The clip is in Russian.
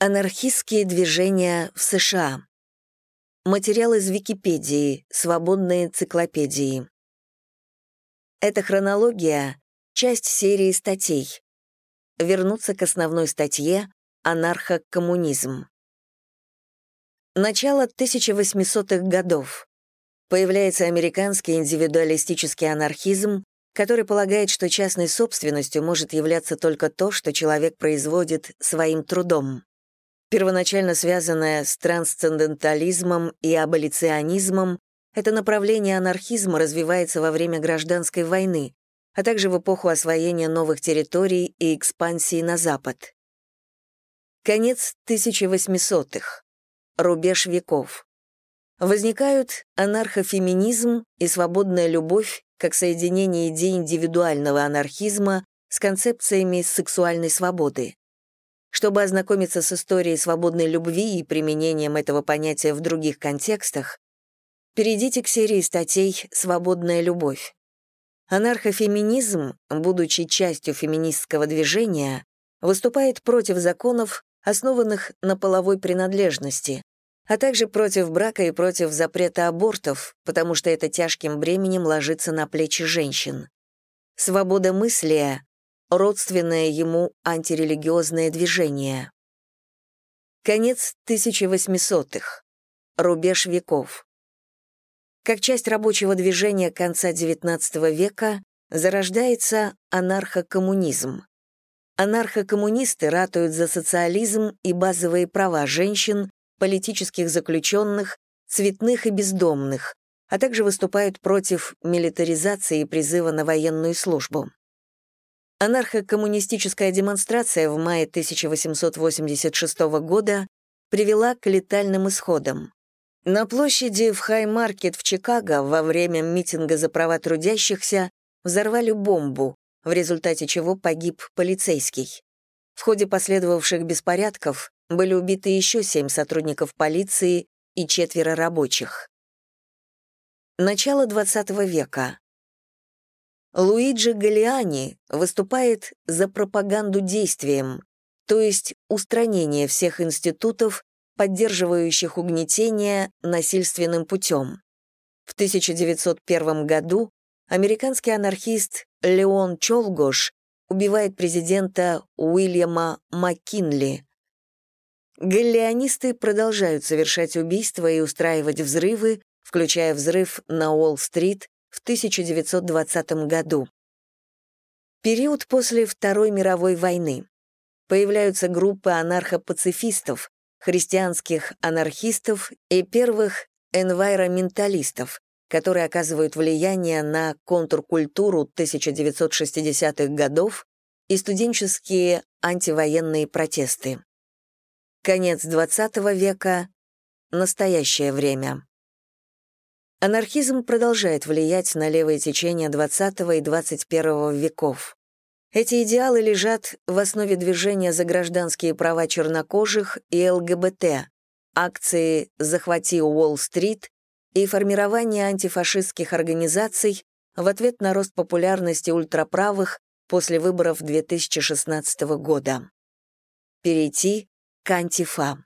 Анархистские движения в США. Материал из Википедии, свободной энциклопедии. Эта хронология — часть серии статей. Вернуться к основной статье «Анархокоммунизм». Начало 1800-х годов. Появляется американский индивидуалистический анархизм, который полагает, что частной собственностью может являться только то, что человек производит своим трудом первоначально связанное с трансцендентализмом и аболиционизмом, это направление анархизма развивается во время гражданской войны, а также в эпоху освоения новых территорий и экспансии на Запад. Конец 1800-х. Рубеж веков. Возникают анархофеминизм и свободная любовь как соединение идей индивидуального анархизма с концепциями сексуальной свободы. Чтобы ознакомиться с историей свободной любви и применением этого понятия в других контекстах, перейдите к серии статей «Свободная любовь». Анархофеминизм, будучи частью феминистского движения, выступает против законов, основанных на половой принадлежности, а также против брака и против запрета абортов, потому что это тяжким бременем ложится на плечи женщин. Свобода мысли родственное ему антирелигиозное движение. Конец 1800-х. Рубеж веков. Как часть рабочего движения конца XIX века зарождается анархокоммунизм. Анархокоммунисты ратуют за социализм и базовые права женщин, политических заключенных, цветных и бездомных, а также выступают против милитаризации и призыва на военную службу. Анархокоммунистическая демонстрация в мае 1886 года привела к летальным исходам. На площади в Хай-маркет в Чикаго во время митинга за права трудящихся взорвали бомбу, в результате чего погиб полицейский. В ходе последовавших беспорядков были убиты еще семь сотрудников полиции и четверо рабочих. Начало XX века. Луиджи Галиани выступает за пропаганду действием, то есть устранение всех институтов, поддерживающих угнетение насильственным путем. В 1901 году американский анархист Леон Чолгош убивает президента Уильяма Маккинли. Галлианисты продолжают совершать убийства и устраивать взрывы, включая взрыв на Уолл-стрит в 1920 году. Период после Второй мировой войны. Появляются группы анархопацифистов, христианских анархистов и первых энвайроменталистов, которые оказывают влияние на контркультуру 1960-х годов и студенческие антивоенные протесты. Конец XX века — настоящее время. Анархизм продолжает влиять на левые течения XX и XXI веков. Эти идеалы лежат в основе движения за гражданские права чернокожих и ЛГБТ, акции «Захвати Уолл-стрит» и формирование антифашистских организаций в ответ на рост популярности ультраправых после выборов 2016 года. Перейти к антифа.